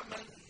آمنوا